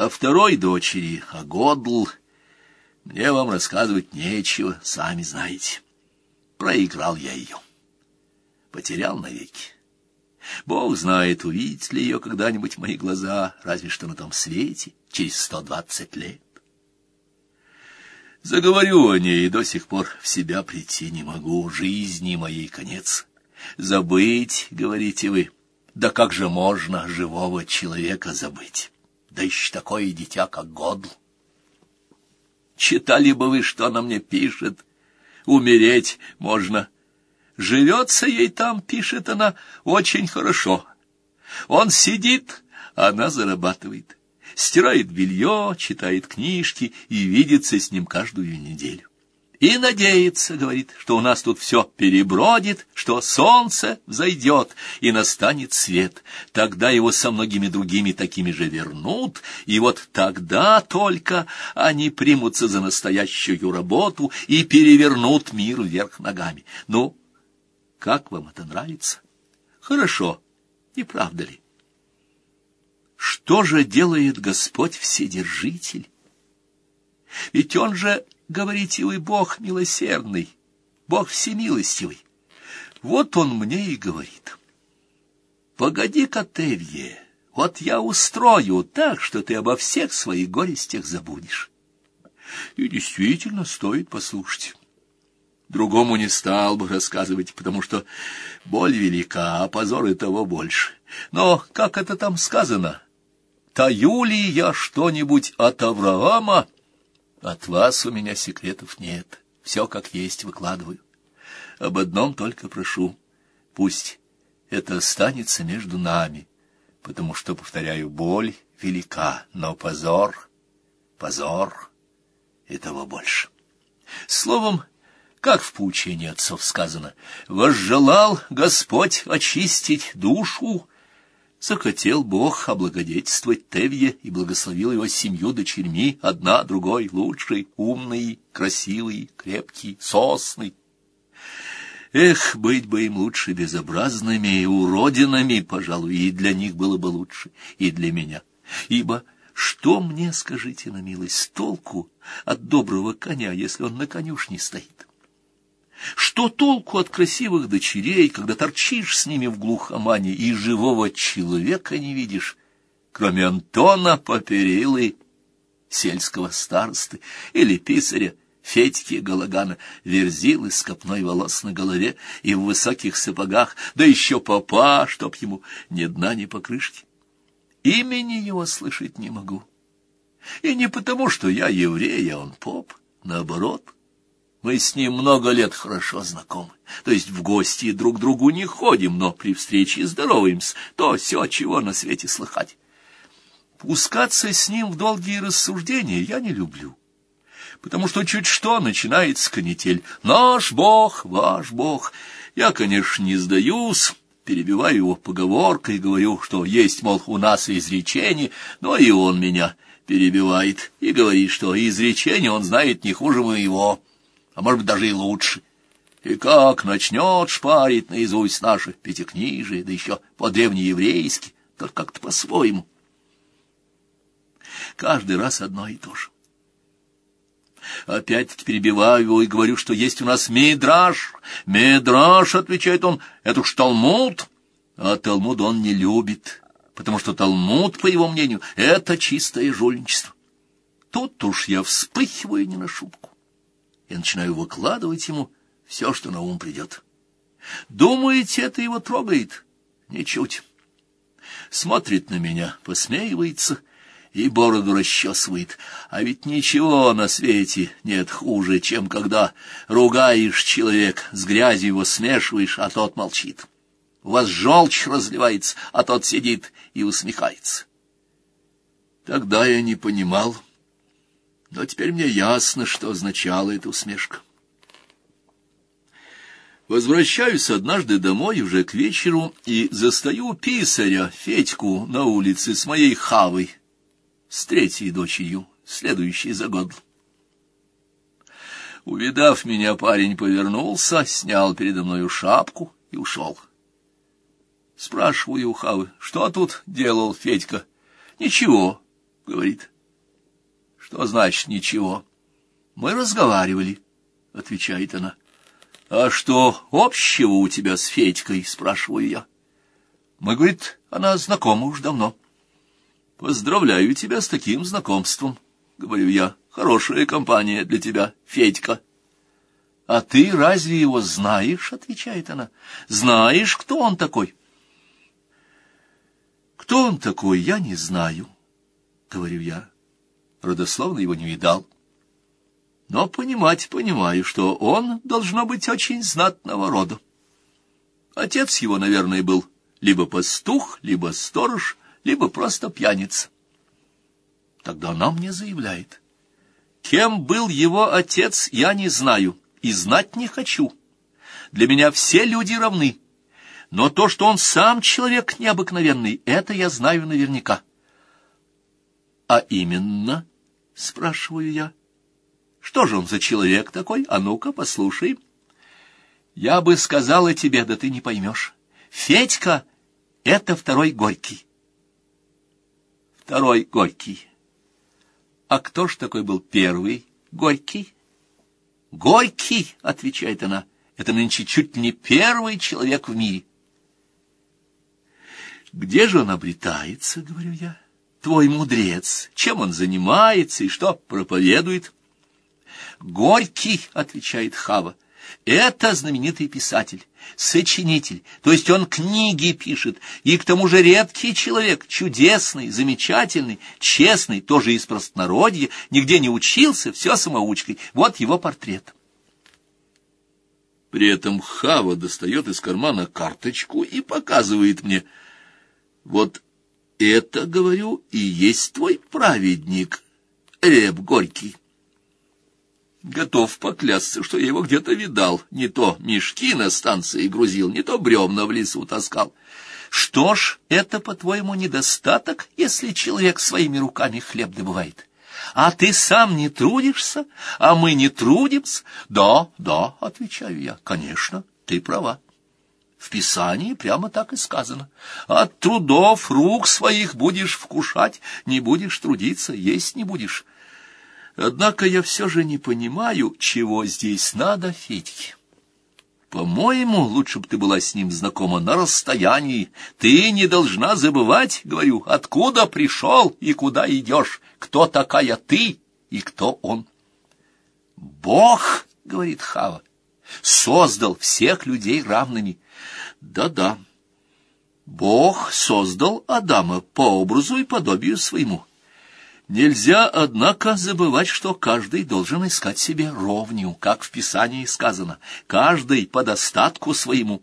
О второй дочери, о Годл, мне вам рассказывать нечего, сами знаете. Проиграл я ее. Потерял навеки. Бог знает, увидят ли ее когда-нибудь мои глаза, разве что на том свете, через сто двадцать лет. Заговорю о ней, и до сих пор в себя прийти не могу, жизни моей конец. Забыть, говорите вы, да как же можно живого человека забыть? Да еще такое дитя, как Годл. Читали бы вы, что она мне пишет. Умереть можно. Живется ей там, пишет она, очень хорошо. Он сидит, она зарабатывает. Стирает белье, читает книжки и видится с ним каждую неделю и надеется, говорит, что у нас тут все перебродит, что солнце взойдет и настанет свет. Тогда его со многими другими такими же вернут, и вот тогда только они примутся за настоящую работу и перевернут мир вверх ногами. Ну, как вам это нравится? Хорошо, не правда ли? Что же делает Господь Вседержитель? Ведь Он же говорите вы, Бог милосердный, Бог всемилостивый. Вот он мне и говорит. Погоди-ка, Тевье, вот я устрою так, что ты обо всех своих горестях забудешь. И действительно стоит послушать. Другому не стал бы рассказывать, потому что боль велика, а позор и того больше. Но, как это там сказано, «Таю ли я что-нибудь от Авраама?» От вас у меня секретов нет, все как есть выкладываю. Об одном только прошу, пусть это останется между нами, потому что, повторяю, боль велика, но позор, позор и того больше. Словом, как в поучении отцов сказано, «Возжелал Господь очистить душу, Захотел Бог облагодетельствовать Тевье и благословил его семью дочерьми, одна другой лучшей, умный, красивый, крепкий, сосный. Эх, быть бы им лучше безобразными и уродинами, пожалуй, и для них было бы лучше, и для меня. Ибо что мне, скажите на милость, толку от доброго коня, если он на конюшне стоит? Что толку от красивых дочерей, когда торчишь с ними в глухомане и живого человека не видишь, кроме Антона Поперилы, сельского старосты, или писаря Федьки Галагана, верзилы с копной волос на голове и в высоких сапогах, да еще папа, чтоб ему ни дна, ни покрышки. Имени его слышать не могу. И не потому, что я еврей, а он поп, наоборот — мы с ним много лет хорошо знакомы. То есть в гости друг к другу не ходим, но при встрече здороваемся. То все, чего на свете слыхать. Пускаться с ним в долгие рассуждения я не люблю. Потому что чуть что начинается канитель. Наш Бог, ваш Бог. Я, конечно, не сдаюсь, перебиваю его поговоркой, говорю, что есть, мол, у нас изречение, но и он меня перебивает и говорит, что изречение он знает не хуже моего а может быть даже и лучше. И как начнет шпарить наизусть наши пятикнижие, да еще по-древнееврейски, только как-то по-своему. Каждый раз одно и то же. Опять-таки перебиваю его и говорю, что есть у нас Мидраш. Мидраш, отвечает он, это уж Талмуд. А Талмуд он не любит, потому что Талмуд, по его мнению, это чистое жульничество. Тут уж я вспыхиваю не на шутку и начинаю выкладывать ему все, что на ум придет. Думаете, это его трогает? Ничуть. Смотрит на меня, посмеивается и бороду расчесывает. А ведь ничего на свете нет хуже, чем когда ругаешь человек, с грязью его смешиваешь, а тот молчит. У вас желчь разливается, а тот сидит и усмехается. Тогда я не понимал, — но теперь мне ясно, что означала эта усмешка. Возвращаюсь однажды домой уже к вечеру и застаю писаря Федьку на улице с моей хавой, с третьей дочерью, следующей за год. Увидав меня, парень повернулся, снял передо мною шапку и ушел. Спрашиваю у Хавы, что тут делал Федька? Ничего, — говорит. — Что значит ничего? — Мы разговаривали, — отвечает она. — А что общего у тебя с Федькой? — спрашиваю я. Мы, говорит, она знакома уж давно. — Поздравляю тебя с таким знакомством, — говорю я. — Хорошая компания для тебя, Федька. — А ты разве его знаешь? — отвечает она. — Знаешь, кто он такой? — Кто он такой, я не знаю, — говорю я. Родословно его не видал. Но понимать понимаю, что он должно быть очень знатного рода. Отец его, наверное, был либо пастух, либо сторож, либо просто пьяница. Тогда она мне заявляет. Кем был его отец, я не знаю и знать не хочу. Для меня все люди равны. Но то, что он сам человек необыкновенный, это я знаю наверняка. А именно, спрашиваю я, что же он за человек такой? А ну-ка, послушай. Я бы сказала тебе, да ты не поймешь. Федька — это второй Горький. Второй Горький. А кто ж такой был первый Горький? Горький, — отвечает она, — это нынче чуть не первый человек в мире. Где же он обретается, — говорю я? Твой мудрец, чем он занимается и что проповедует? Горький, — отвечает Хава, — это знаменитый писатель, сочинитель, то есть он книги пишет, и к тому же редкий человек, чудесный, замечательный, честный, тоже из простонародья, нигде не учился, все самоучкой. Вот его портрет. При этом Хава достает из кармана карточку и показывает мне. Вот это, говорю, и есть твой праведник, Реб Горький. Готов поклясться, что я его где-то видал. Не то мешки на станции грузил, не то бревна в лесу таскал. Что ж, это, по-твоему, недостаток, если человек своими руками хлеб добывает? А ты сам не трудишься, а мы не трудимся? Да, да, отвечаю я, конечно, ты права. В Писании прямо так и сказано. От трудов рук своих будешь вкушать, не будешь трудиться, есть не будешь. Однако я все же не понимаю, чего здесь надо Федьке. По-моему, лучше бы ты была с ним знакома на расстоянии. Ты не должна забывать, говорю, откуда пришел и куда идешь, кто такая ты и кто он. Бог, говорит Хава, создал всех людей равными. Да-да, Бог создал Адама по образу и подобию своему. Нельзя, однако, забывать, что каждый должен искать себе ровню, как в Писании сказано, каждый по достатку своему.